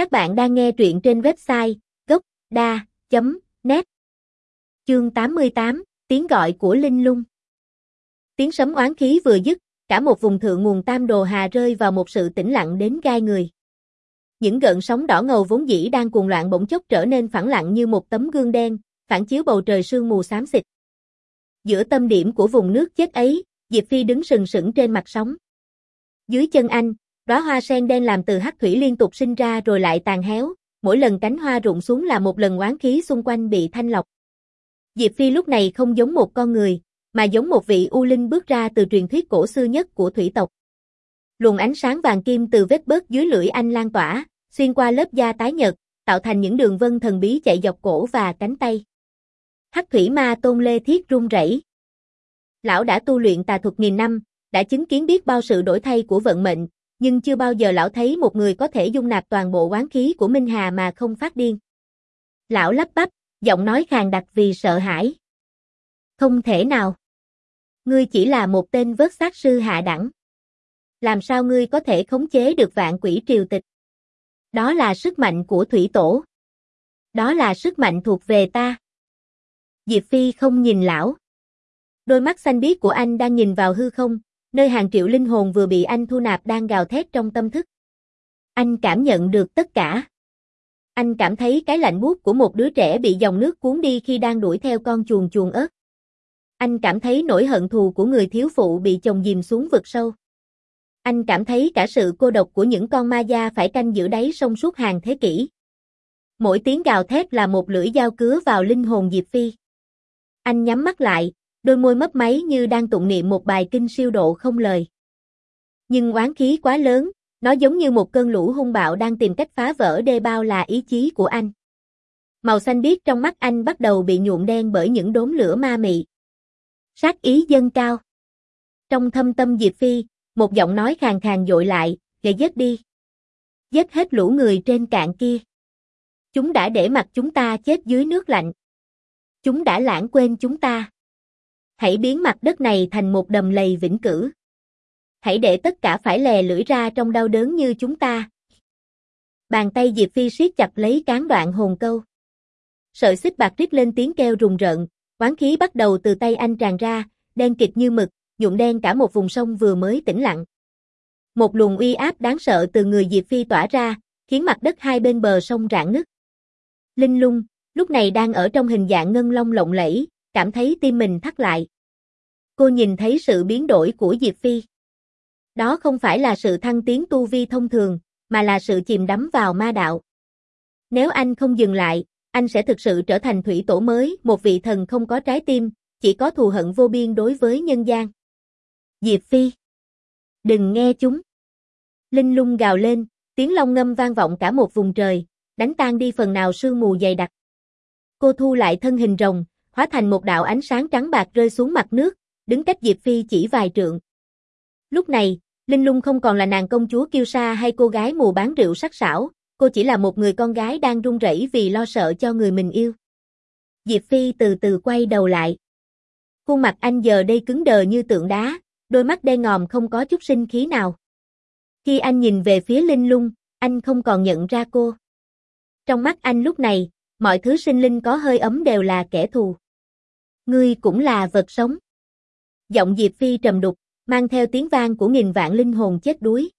Các bạn đang nghe truyện trên website gốc.da.net Chương 88, tiếng gọi của Linh Lung Tiếng sấm oán khí vừa dứt, cả một vùng thượng nguồn Tam Đồ Hà rơi vào một sự tĩnh lặng đến gai người. Những gợn sóng đỏ ngầu vốn dĩ đang cuồng loạn bỗng chốc trở nên phẳng lặng như một tấm gương đen, phản chiếu bầu trời sương mù xám xịt. Giữa tâm điểm của vùng nước chết ấy, Diệp Phi đứng sừng sững trên mặt sóng. Dưới chân anh, đóa hoa sen đen làm từ hắc thủy liên tục sinh ra rồi lại tàn héo, mỗi lần cánh hoa rụng xuống là một lần oán khí xung quanh bị thanh lọc. Diệp Phi lúc này không giống một con người, mà giống một vị u linh bước ra từ truyền thuyết cổ xưa nhất của thủy tộc. Luồng ánh sáng vàng kim từ vết bớt dưới lưỡi anh lan tỏa, xuyên qua lớp da tái nhợt, tạo thành những đường vân thần bí chạy dọc cổ và cánh tay. Hắc thủy ma tôn lê thiết run rẩy. Lão đã tu luyện tà thuật nghìn năm, đã chứng kiến biết bao sự đổi thay của vận mệnh, nhưng chưa bao giờ lão thấy một người có thể dung nạp toàn bộ quán khí của Minh Hà mà không phát điên. Lão lắp bắp, giọng nói khàn đặc vì sợ hãi. Không thể nào. Ngươi chỉ là một tên vớt xác sư hạ đẳng. Làm sao ngươi có thể khống chế được vạn quỷ triều tịch? Đó là sức mạnh của thủy tổ. Đó là sức mạnh thuộc về ta. Diệp Phi không nhìn lão. Đôi mắt xanh biếc của anh đang nhìn vào hư không, nơi hàng triệu linh hồn vừa bị anh thu nạp đang gào thét trong tâm thức. Anh cảm nhận được tất cả. Anh cảm thấy cái lạnh buốt của một đứa trẻ bị dòng nước cuốn đi khi đang đuổi theo con chuồn chuồn ớt. Anh cảm thấy nỗi hận thù của người thiếu phụ bị chồng dìm xuống vực sâu. Anh cảm thấy cả sự cô độc của những con ma gia phải canh giữ đáy sông suốt hàng thế kỷ. Mỗi tiếng gào thét là một lưỡi dao cứa vào linh hồn Diệp Phi. Anh nhắm mắt lại, đôi môi mấp máy như đang tụng niệm một bài kinh siêu độ không lời. Nhưng oán khí quá lớn, nó giống như một cơn lũ hung bạo đang tìm cách phá vỡ đê bao là ý chí của anh. Màu xanh biếc trong mắt anh bắt đầu bị nhuộm đen bởi những đốm lửa ma mị. Sát ý dâng cao. Trong thâm tâm Diệp Phi, một giọng nói khàn khàn dội lại, gậy giết đi. Giết hết lũ người trên cạn kia. Chúng đã để mặt chúng ta chết dưới nước lạnh. Chúng đã lãng quên chúng ta hãy biến mặt đất này thành một đầm lầy vĩnh cửu. Hãy để tất cả phải lè lưỡi ra trong đau đớn như chúng ta. Bàn tay Diệp Phi siết chặt lấy cán đoạn hồn câu. Sợi xích bạc rít lên tiếng kêu rùng rợn, quán khí bắt đầu từ tay anh tràn ra, đen kịch như mực, nhuộm đen cả một vùng sông vừa mới tĩnh lặng. Một luồng uy áp đáng sợ từ người Diệp Phi tỏa ra, khiến mặt đất hai bên bờ sông rạn nứt. Linh lung, lúc này đang ở trong hình dạng ngân long lộng lẫy, cảm thấy tim mình thắt lại. Cô nhìn thấy sự biến đổi của Diệp Phi. Đó không phải là sự thăng tiến tu vi thông thường, mà là sự chìm đắm vào ma đạo. Nếu anh không dừng lại, anh sẽ thực sự trở thành thủy tổ mới, một vị thần không có trái tim, chỉ có thù hận vô biên đối với nhân gian. Diệp Phi. Đừng nghe chúng. Linh lung gào lên, tiếng long ngâm vang vọng cả một vùng trời, đánh tan đi phần nào sương mù dày đặc. Cô thu lại thân hình rồng, hóa thành một đạo ánh sáng trắng bạc rơi xuống mặt nước, đứng cách Diệp Phi chỉ vài trượng. Lúc này, Linh Lung không còn là nàng công chúa kiêu sa hay cô gái mù bán rượu sắc sảo, cô chỉ là một người con gái đang run rẩy vì lo sợ cho người mình yêu. Diệp Phi từ từ quay đầu lại. Khuôn mặt anh giờ đây cứng đờ như tượng đá, đôi mắt đen ngòm không có chút sinh khí nào. Khi anh nhìn về phía Linh Lung, anh không còn nhận ra cô. Trong mắt anh lúc này, mọi thứ sinh linh có hơi ấm đều là kẻ thù. Ngươi cũng là vật sống. Giọng Diệp Phi trầm đục, mang theo tiếng vang của nghìn vạn linh hồn chết đuối.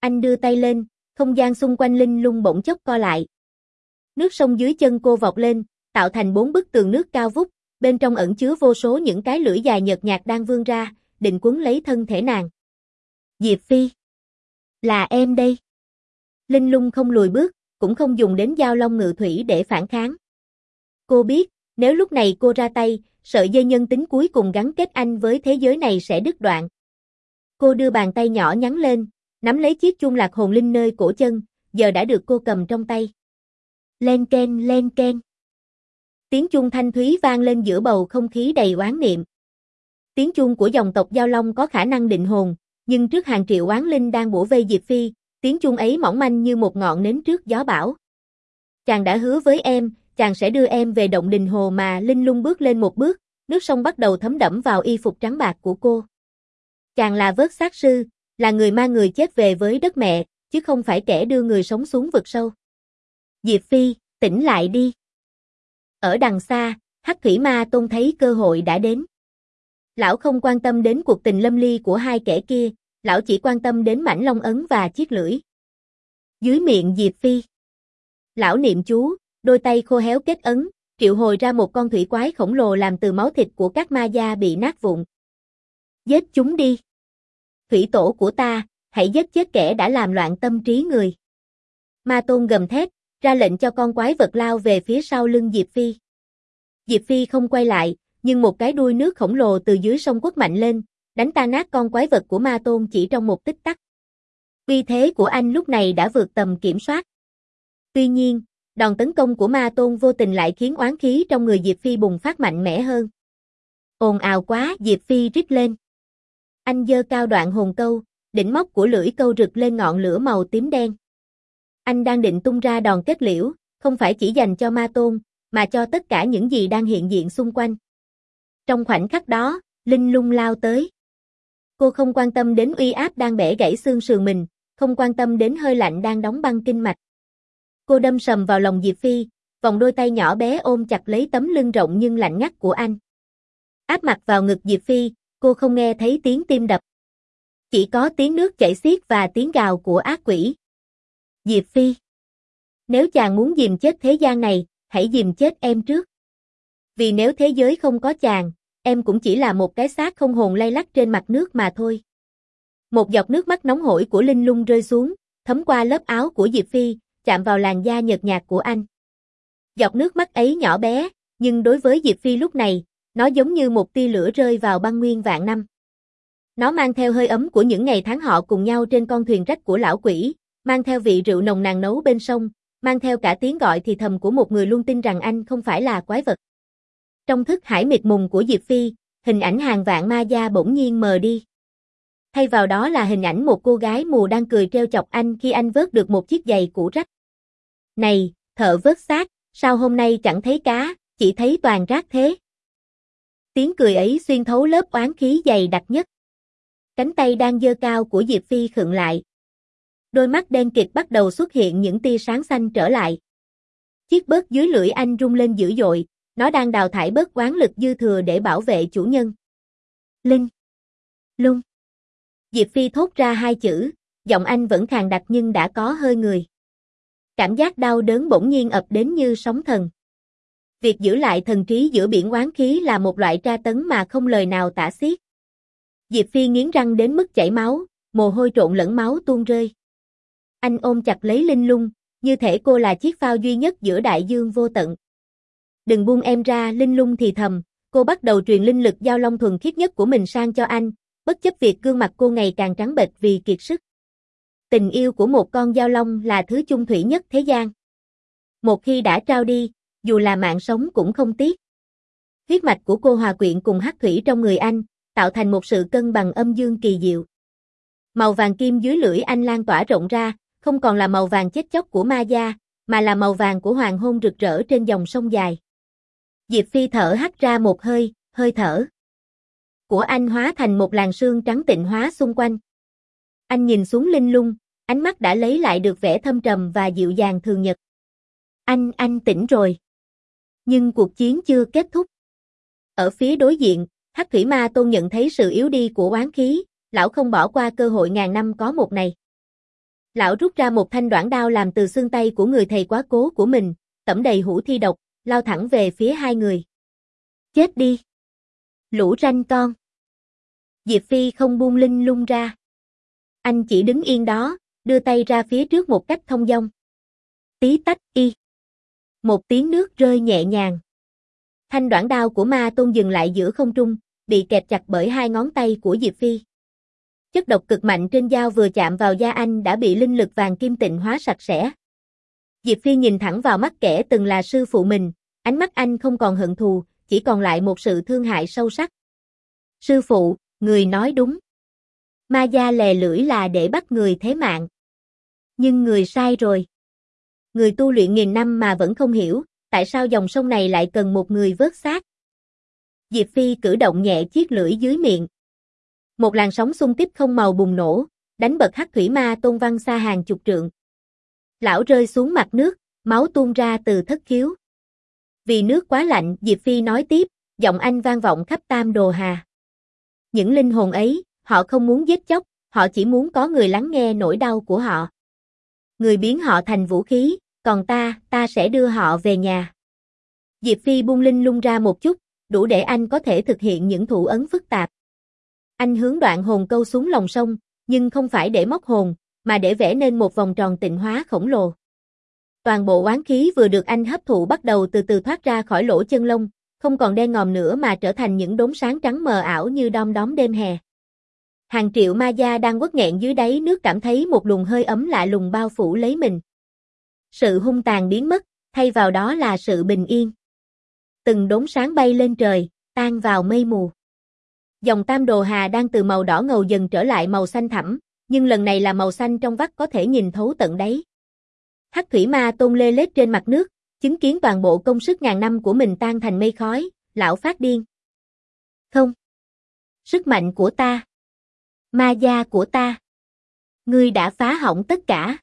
Anh đưa tay lên, không gian xung quanh linh lung bỗng chốc co lại. Nước sông dưới chân cô vọt lên, tạo thành bốn bức tường nước cao vút, bên trong ẩn chứa vô số những cái lưỡi dài nhợt nhạt đang vươn ra, định cuốn lấy thân thể nàng. Diệp Phi. Là em đây. Linh lung không lùi bước, cũng không dùng đến dao long ngự thủy để phản kháng. Cô biết, nếu lúc này cô ra tay, sợi dây nhân tính cuối cùng gắn kết anh với thế giới này sẽ đứt đoạn. Cô đưa bàn tay nhỏ nhắn lên, nắm lấy chiếc chuông lạc hồn linh nơi cổ chân, giờ đã được cô cầm trong tay. Len ken len ken. Tiếng chuông thanh thúy vang lên giữa bầu không khí đầy oán niệm. Tiếng chuông của dòng tộc Giao Long có khả năng định hồn, nhưng trước hàng triệu oán linh đang bổ vây Diệp Phi, tiếng chuông ấy mỏng manh như một ngọn nến trước gió bão. Chàng đã hứa với em, chàng sẽ đưa em về động đình hồ mà Linh lung bước lên một bước, nước sông bắt đầu thấm đẫm vào y phục trắng bạc của cô. Chàng là vớt sát sư, là người mang người chết về với đất mẹ, chứ không phải kẻ đưa người sống xuống vực sâu. Diệp Phi, tỉnh lại đi. Ở đằng xa, Hắc Thủy Ma Tôn thấy cơ hội đã đến. Lão không quan tâm đến cuộc tình lâm ly của hai kẻ kia, lão chỉ quan tâm đến mảnh long ấn và chiếc lưỡi. Dưới miệng Diệp Phi. Lão niệm chú, đôi tay khô héo kết ấn, triệu hồi ra một con thủy quái khổng lồ làm từ máu thịt của các ma gia bị nát vụn. Giết chúng đi. Thủy tổ của ta, hãy giết chết kẻ đã làm loạn tâm trí người. Ma Tôn gầm thét, ra lệnh cho con quái vật lao về phía sau lưng Diệp Phi. Diệp Phi không quay lại, nhưng một cái đuôi nước khổng lồ từ dưới sông quất mạnh lên, đánh tan nát con quái vật của Ma Tôn chỉ trong một tích tắc. Vì thế của anh lúc này đã vượt tầm kiểm soát. Tuy nhiên, đòn tấn công của Ma Tôn vô tình lại khiến oán khí trong người Diệp Phi bùng phát mạnh mẽ hơn. Ồn ào quá, Diệp Phi rít lên. Anh dơ cao đoạn hồn câu, đỉnh móc của lưỡi câu rực lên ngọn lửa màu tím đen. Anh đang định tung ra đòn kết liễu, không phải chỉ dành cho Ma Tôn, mà cho tất cả những gì đang hiện diện xung quanh. Trong khoảnh khắc đó, Linh lung lao tới. Cô không quan tâm đến uy áp đang bẻ gãy xương sườn mình, không quan tâm đến hơi lạnh đang đóng băng kinh mạch. Cô đâm sầm vào lòng Diệp Phi, vòng đôi tay nhỏ bé ôm chặt lấy tấm lưng rộng nhưng lạnh ngắt của anh. Áp mặt vào ngực Diệp Phi, cô không nghe thấy tiếng tim đập. Chỉ có tiếng nước chảy xiết và tiếng gào của ác quỷ. Diệp Phi. Nếu chàng muốn dìm chết thế gian này, hãy dìm chết em trước. Vì nếu thế giới không có chàng, em cũng chỉ là một cái xác không hồn lay lắc trên mặt nước mà thôi. Một giọt nước mắt nóng hổi của Linh Lung rơi xuống, thấm qua lớp áo của Diệp Phi, chạm vào làn da nhợt nhạt của anh. Giọt nước mắt ấy nhỏ bé, nhưng đối với Diệp Phi lúc này, nó giống như một tia lửa rơi vào băng nguyên vạn năm. Nó mang theo hơi ấm của những ngày tháng họ cùng nhau trên con thuyền rách của lão quỷ, mang theo vị rượu nồng nàn nấu bên sông, mang theo cả tiếng gọi thì thầm của một người luôn tin rằng anh không phải là quái vật. Trong thức hải mịt mùng của Diệp Phi, hình ảnh hàng vạn ma gia bỗng nhiên mờ đi. Thay vào đó là hình ảnh một cô gái mù đang cười treo chọc anh khi anh vớt được một chiếc giày cũ rách. Này, thợ vớt xác, sao hôm nay chẳng thấy cá, chỉ thấy toàn rác thế. Tiếng cười ấy xuyên thấu lớp oán khí dày đặc nhất. Cánh tay đang dơ cao của Diệp Phi khựng lại. Đôi mắt đen kịt bắt đầu xuất hiện những tia sáng xanh trở lại. Chiếc bớt dưới lưỡi anh rung lên dữ dội, nó đang đào thải bớt quán lực dư thừa để bảo vệ chủ nhân. Linh. Lung. Diệp Phi thốt ra hai chữ, giọng anh vẫn khàn đặc nhưng đã có hơi người. Cảm giác đau đớn bỗng nhiên ập đến như sóng thần. Việc giữ lại thần trí giữa biển oán khí là một loại tra tấn mà không lời nào tả xiết. Diệp Phi nghiến răng đến mức chảy máu, mồ hôi trộn lẫn máu tuôn rơi. Anh ôm chặt lấy Linh Lung, như thể cô là chiếc phao duy nhất giữa đại dương vô tận. Đừng buông em ra, Linh Lung thì thầm, cô bắt đầu truyền linh lực giao long thuần khiết nhất của mình sang cho anh, bất chấp việc gương mặt cô ngày càng trắng bệch vì kiệt sức. Tình yêu của một con giao long là thứ chung thủy nhất thế gian. Một khi đã trao đi, dù là mạng sống cũng không tiếc. Huyết mạch của cô hòa quyện cùng hắc thủy trong người anh, tạo thành một sự cân bằng âm dương kỳ diệu. Màu vàng kim dưới lưỡi anh lan tỏa rộng ra, không còn là màu vàng chết chóc của ma gia, mà là màu vàng của hoàng hôn rực rỡ trên dòng sông dài. Diệp Phi thở hắt ra một hơi, hơi thở của anh hóa thành một làn sương trắng tịnh hóa xung quanh. Anh nhìn xuống linh lung, ánh mắt đã lấy lại được vẻ thâm trầm và dịu dàng thường nhật. Anh, anh tỉnh rồi. Nhưng cuộc chiến chưa kết thúc. Ở phía đối diện, Hắc Thủy Ma Tôn nhận thấy sự yếu đi của oán khí, lão không bỏ qua cơ hội ngàn năm có một này. Lão rút ra một thanh đoạn đao làm từ xương tay của người thầy quá cố của mình, tẩm đầy hũ thi độc, lao thẳng về phía hai người. Chết đi! Lũ ranh con! Diệp Phi không buông linh lung ra. Anh chỉ đứng yên đó, đưa tay ra phía trước một cách thông dong. Tí tách y. Một tiếng nước rơi nhẹ nhàng. Thanh đoạn đao của ma tôn dừng lại giữa không trung, bị kẹp chặt bởi hai ngón tay của Diệp Phi. Chất độc cực mạnh trên dao vừa chạm vào da anh đã bị linh lực vàng kim tịnh hóa sạch sẽ. Diệp Phi nhìn thẳng vào mắt kẻ từng là sư phụ mình, ánh mắt anh không còn hận thù, chỉ còn lại một sự thương hại sâu sắc. Sư phụ, người nói đúng. Ma gia lè lưỡi là để bắt người thế mạng. Nhưng người sai rồi. Người tu luyện nghìn năm mà vẫn không hiểu, tại sao dòng sông này lại cần một người vớt xác. Diệp Phi cử động nhẹ chiếc lưỡi dưới miệng. Một làn sóng xung kích không màu bùng nổ, đánh bật hắc thủy ma tôn văn xa hàng chục trượng. Lão rơi xuống mặt nước, máu tuôn ra từ thất khiếu. Vì nước quá lạnh, Diệp Phi nói tiếp, giọng anh vang vọng khắp tam đồ hà. Những linh hồn ấy, họ không muốn giết chóc, họ chỉ muốn có người lắng nghe nỗi đau của họ. Người biến họ thành vũ khí, còn ta, ta sẽ đưa họ về nhà. Diệp Phi buông linh lung ra một chút, đủ để anh có thể thực hiện những thủ ấn phức tạp. Anh hướng đoạn hồn câu xuống lòng sông, nhưng không phải để móc hồn, mà để vẽ nên một vòng tròn tịnh hóa khổng lồ. Toàn bộ oán khí vừa được anh hấp thụ bắt đầu từ từ thoát ra khỏi lỗ chân lông, không còn đen ngòm nữa mà trở thành những đốm sáng trắng mờ ảo như đom đóm đêm hè. Hàng triệu ma gia đang quất nghẹn dưới đáy nước cảm thấy một luồng hơi ấm lạ lùng bao phủ lấy mình. Sự hung tàn biến mất, thay vào đó là sự bình yên. Từng đốm sáng bay lên trời, tan vào mây mù. Dòng tam đồ hà đang từ màu đỏ ngầu dần trở lại màu xanh thẳm, nhưng lần này là màu xanh trong vắt có thể nhìn thấu tận đáy. Hắc thủy ma tôn lê lết trên mặt nước, chứng kiến toàn bộ công sức ngàn năm của mình tan thành mây khói, lão phát điên. Không. Sức mạnh của ta. Ma gia của ta. Ngươi đã phá hỏng tất cả.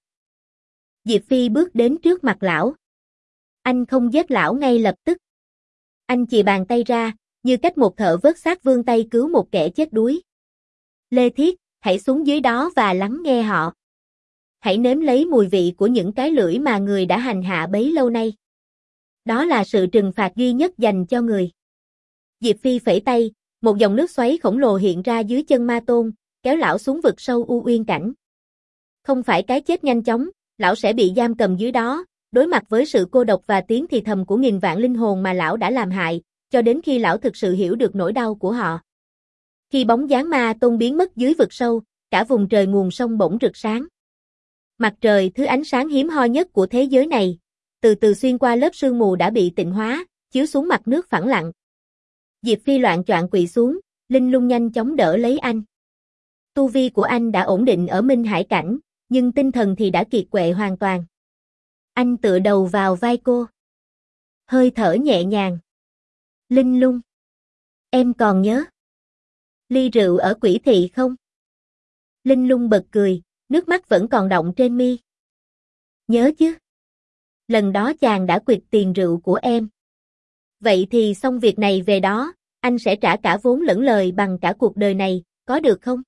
Diệp Phi bước đến trước mặt lão. Anh không giết lão ngay lập tức. Anh chì bàn tay ra, như cách một thợ vớt xác vương tay cứu một kẻ chết đuối. Lê Thiết, hãy xuống dưới đó và lắng nghe họ. Hãy nếm lấy mùi vị của những cái lưỡi mà người đã hành hạ bấy lâu nay. Đó là sự trừng phạt duy nhất dành cho người. Diệp Phi phẩy tay, một dòng nước xoáy khổng lồ hiện ra dưới chân ma tôn, kéo lão xuống vực sâu u uyên cảnh. Không phải cái chết nhanh chóng, lão sẽ bị giam cầm dưới đó, đối mặt với sự cô độc và tiếng thì thầm của nghìn vạn linh hồn mà lão đã làm hại, cho đến khi lão thực sự hiểu được nỗi đau của họ. Khi bóng dáng ma tôn biến mất dưới vực sâu, cả vùng trời nguồn sông bỗng rực sáng. Mặt trời thứ ánh sáng hiếm hoi nhất của thế giới này, từ từ xuyên qua lớp sương mù đã bị tịnh hóa, chiếu xuống mặt nước phẳng lặng. Diệp Phi loạn choạng quỳ xuống, Linh lung nhanh chóng đỡ lấy anh. Tu vi của anh đã ổn định ở Minh Hải Cảnh, nhưng tinh thần thì đã kiệt quệ hoàn toàn. Anh tựa đầu vào vai cô. Hơi thở nhẹ nhàng. Linh lung. Em còn nhớ. Ly rượu ở quỷ thị không? Linh lung bật cười, nước mắt vẫn còn động trên mi. Nhớ chứ? Lần đó chàng đã quyệt tiền rượu của em. Vậy thì xong việc này về đó, anh sẽ trả cả vốn lẫn lời bằng cả cuộc đời này, có được không?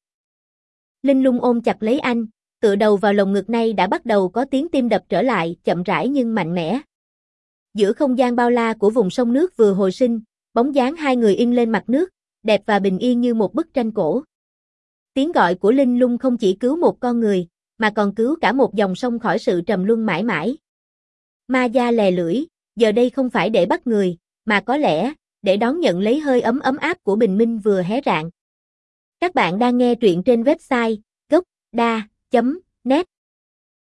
Linh lung ôm chặt lấy anh, tựa đầu vào lồng ngực này đã bắt đầu có tiếng tim đập trở lại, chậm rãi nhưng mạnh mẽ. Giữa không gian bao la của vùng sông nước vừa hồi sinh, bóng dáng hai người in lên mặt nước, đẹp và bình yên như một bức tranh cổ. Tiếng gọi của Linh lung không chỉ cứu một con người, mà còn cứu cả một dòng sông khỏi sự trầm luân mãi mãi. Ma gia lè lưỡi, giờ đây không phải để bắt người, mà có lẽ, để đón nhận lấy hơi ấm ấm áp của bình minh vừa hé rạng. Các bạn đang nghe truyện trên website gocda.net